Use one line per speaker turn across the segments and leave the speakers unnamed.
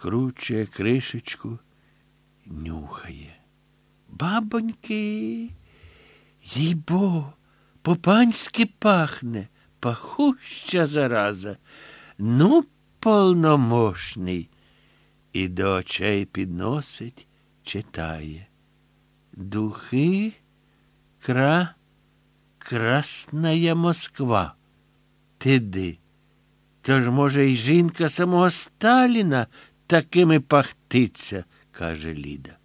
розкручує кришечку, нюхає. Бабоньки, їй бо, по-панськи пахне, пахуща зараза. Ну, полномошний. І до очей підносить, читає. Духи кра красная Москва. Ти Тож, може, й жінка самого Сталіна такими пахтиться, каже Ліда.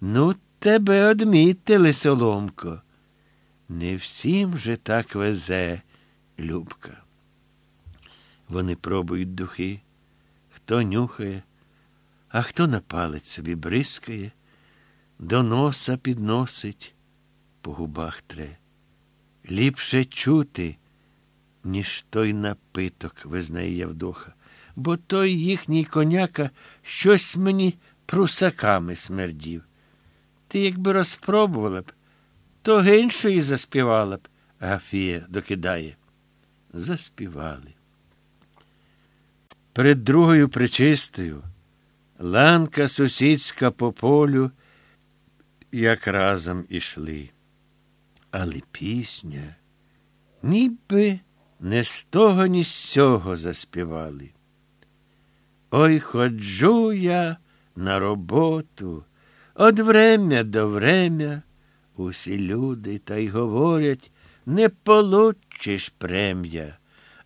Ну, тебе одмітили, Соломко. Не всім же так везе, Любка. Вони пробують духи, хто нюхає, а хто на палець собі бризкає, до носа підносить, по губах тре. Ліпше чути, ніж той напиток, визнає Явдоха, бо той їхній коняка щось мені прусаками смердів. Ти, якби розпробувала б, то геншої заспівала б, Гафія докидає. Заспівали. Перед другою причистою ланка сусідська по полю, як разом ішли. Але пісня ніби не з того, ні з сього заспівали. Ой, ходжу я на роботу, од врем'я до врем'я. Усі люди та й говорять, не получиш прем'я.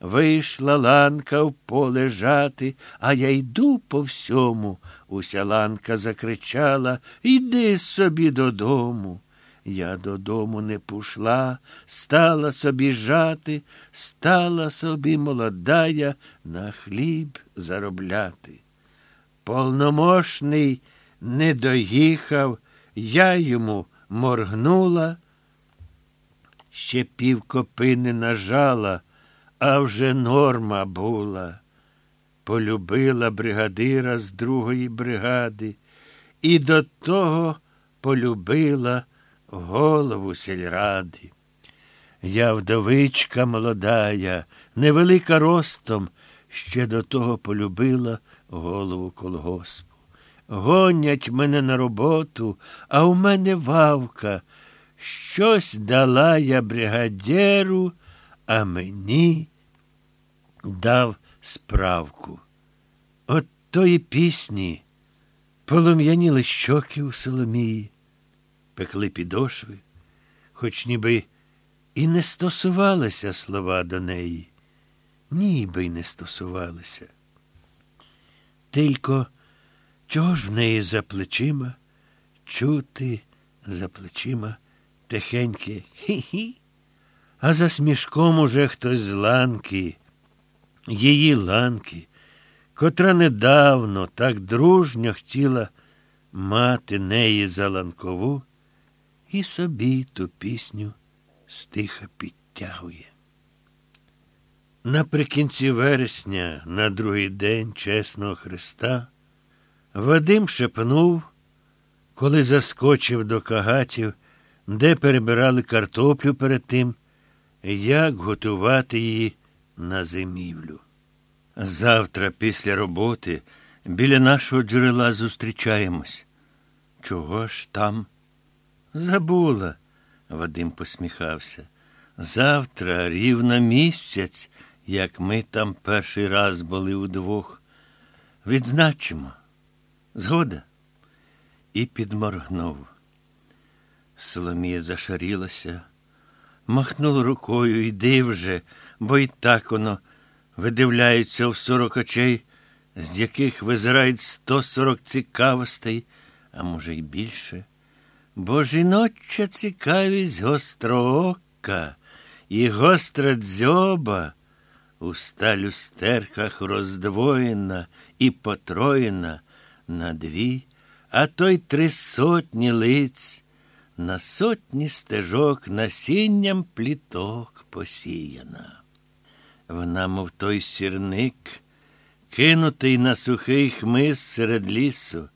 Вийшла ланка в поле жати, а я йду по всьому. Уся ланка закричала Йди собі додому. Я додому не пішла, стала собі жати, стала собі молодая на хліб заробляти. Полномошний не доїхав, я йому моргнула, ще півкопини нажала, а вже норма була. Полюбила бригадира з другої бригади і до того полюбила голову сільради. Я вдовичка молодая, невелика ростом, ще до того полюбила голову колгоспу. Гонять мене на роботу, а у мене вавка. Щось дала я бригадєру, а мені дав справку. От тої пісні полум'яніли щоки у Соломії пекли підошви, хоч ніби і не стосувалися слова до неї, ніби й не стосувалися. Тільки чого ж в неї за плечима? Чути за плечима тихеньке хі-хі, а за смішком уже хтось з ланки, її ланки, котра недавно так дружньо хотіла мати неї за ланкову і собі ту пісню стиха підтягує. Наприкінці вересня, на другий день чесного Христа, Вадим шепнув, коли заскочив до кагатів, де перебирали картоплю перед тим, як готувати її на зимівлю. Завтра, після роботи, біля нашого джерела зустрічаємось. Чого ж там? Забула, Вадим посміхався. Завтра рівно місяць, як ми там перший раз були удвох. Відзначимо. Згода. І підморгнув. Соломія зашарілася, махнула рукою йди вже, бо й так воно видивляється в сорок очей, з яких визирають сто сорок цікавостей, а може, й більше бо жіноча цікавість гостроока і гостра дзьоба у ста люстерках роздвоєна і потроєна на дві, а то й три сотні лиць, на сотні стежок насінням пліток посіяна. Вона, мов той сірник, кинутий на сухий хмиз серед лісу,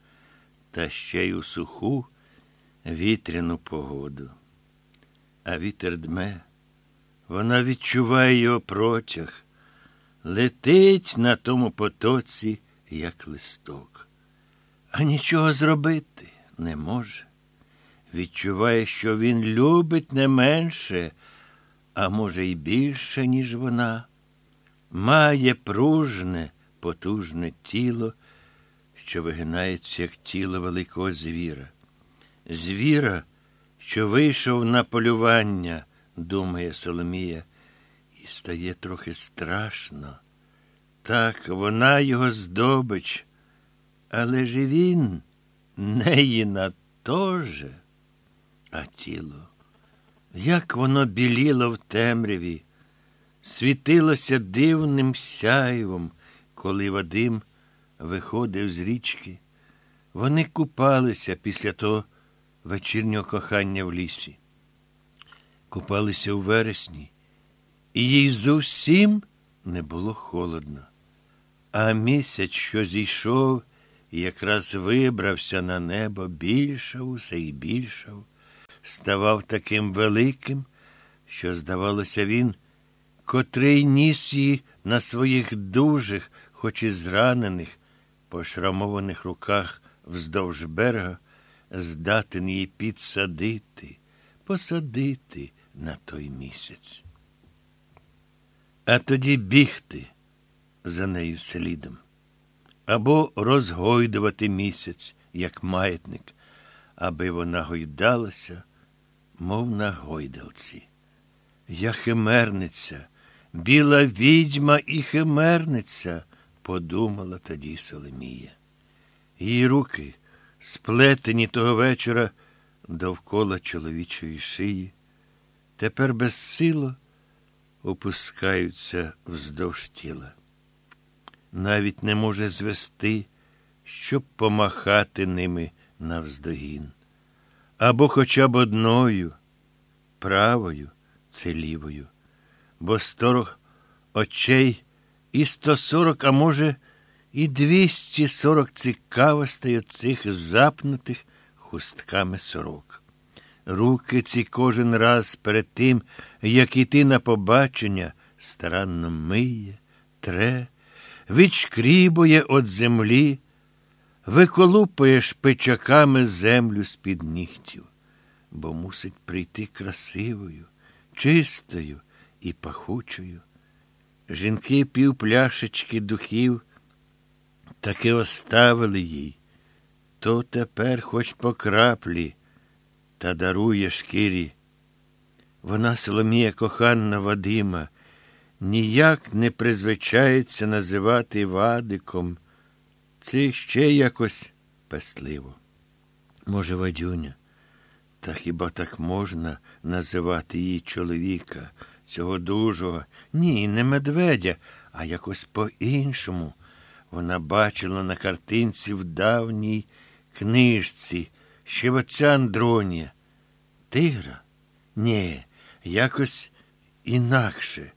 та ще й у суху вітряну погоду. А вітер дме, вона відчуває його протяг, летить на тому потоці як листок. А нічого зробити не може. Відчуває, що він любить не менше, а може, й більше, ніж вона. Має пружне, потужне тіло, що вигинається, як тіло великого звіра. Звіра, що вийшов на полювання, думає Соломія, і стає трохи страшно. Так, вона його здобич, але ж і він неїна теж, а тіло. Як воно біліло в темряві, світилося дивним сяйвом, коли Вадим виходив з річки. Вони купалися після того вечірнього кохання в лісі. Купалися у вересні, і їй зовсім не було холодно. А місяць, що зійшов, і якраз вибрався на небо, більшав усе і більшав, ставав таким великим, що, здавалося, він, котрий ніс її на своїх дужих, хоч і зранених, пошрамованих руках вздовж берега, здатен її підсадити, посадити на той місяць. А тоді бігти за нею слідом, або розгойдувати місяць, як маятник, аби вона гойдалася, мов на гойдалці. Я химерниця, біла відьма і химерниця, подумала тоді Соломія. Її руки, сплетені того вечора довкола чоловічої шиї, тепер безсило опускаються вздовж тіла. Навіть не може звести, щоб помахати ними навздогін. Або хоча б одною, правою це лівою, бо сторох очей і сто сорок, а може, двісті сорок цікавостей оцих запнутих хустками сорок. Руки ці кожен раз перед тим, як іти на побачення, старанно миє, тре, відшкрібує от землі, виколупує шпичаками землю з-під нігтів, бо мусить прийти красивою, чистою і пахучою. Жінки півпляшечки духів таки оставили їй, то тепер хоч по краплі та дарує шкірі. Вона, Соломія коханна Вадима, ніяк не призвичається називати Вадиком. Це ще якось пестливо. Може, Вадюня, та хіба так можна називати її чоловіка, цього дужого? Ні, не медведя, а якось по-іншому. Вона бачила на картинці в давній книжці ще отця Андронія. Тигра? Ні, якось інакше,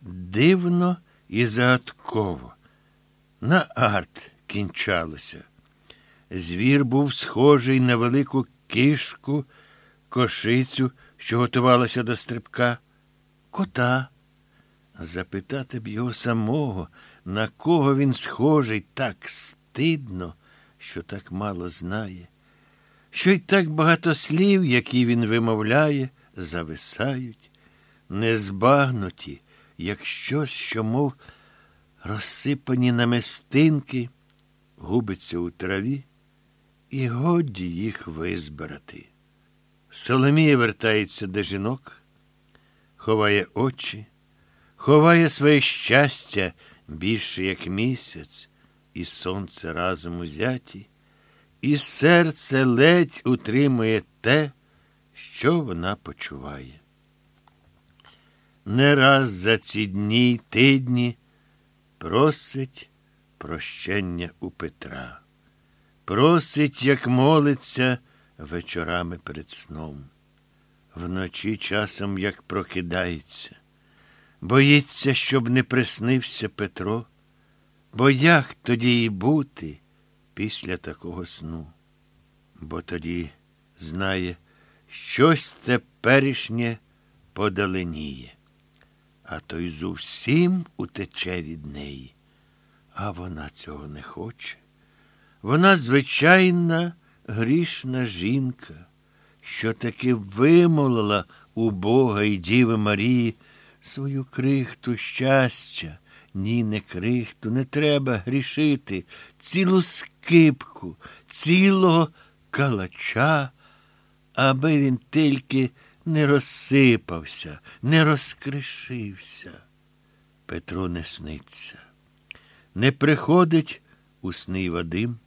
дивно і загадково. На арт кінчалося. Звір був схожий на велику кишку, кошицю, що готувалася до стрибка, кота. Запитати б його самого, на кого він схожий, так стидно, що так мало знає що й так багато слів, які він вимовляє, зависають, незбагнуті, як щось, що, мов розсипані намистинки, губиться у траві, і годі їх визбирати. Соломія вертається до жінок, ховає очі, ховає своє щастя більше, як місяць, і сонце разом узяті і серце ледь утримує те, що вона почуває. Не раз за ці дні й тидні просить прощення у Петра, просить, як молиться вечорами перед сном, вночі часом як прокидається, боїться, щоб не приснився Петро, бо як тоді й бути? після такого сну, бо тоді знає, щось теперішнє подаленіє, а той зовсім утече від неї. А вона цього не хоче. Вона звичайна грішна жінка, що таки вимолила у Бога і Діви Марії свою крихту щастя. Ні, не крихту, не треба грішити, цілу скипку, цілого калача, аби він тільки не розсипався, не розкришився. Петро не сниться. Не приходить у сни Вадим.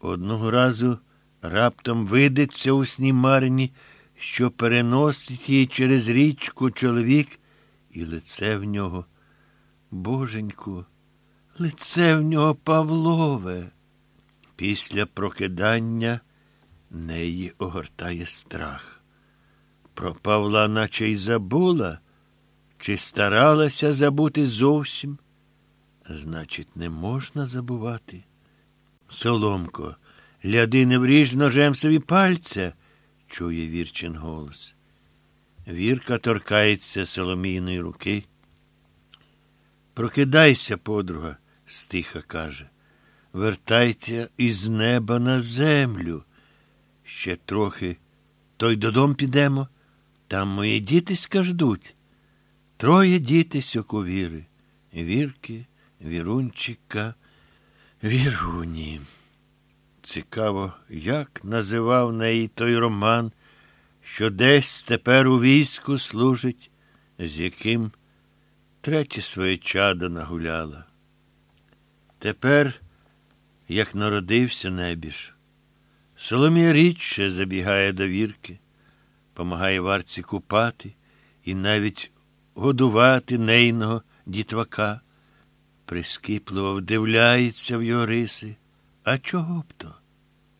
Одного разу раптом видиться у сні Марині, що переносить її через річку чоловік, і лице в нього. Боженьку, лице в нього Павлове. Після прокидання неї огортає страх. Про Павла наче й забула, чи старалася забути зовсім. Значить, не можна забувати. Соломко, ляди не вріж ножем собі пальця, чує Вірчин голос. Вірка торкається Соломійної руки. Прокидайся, подруга, стиха каже. Вертайте із неба на землю. Ще трохи, то й додому підемо. Там мої дітиська ждуть. Троє діти сьоковіри. Вірки, Вірунчика, Віруні. Цікаво, як називав неї той роман, що десь тепер у війську служить, з яким третє своє чадо нагуляла. Тепер, як народився небіж, Соломія рідше забігає до вірки, помагає варці купати і навіть годувати нейного дітвака, прискіпливо вдивляється в його риси. А чого б то?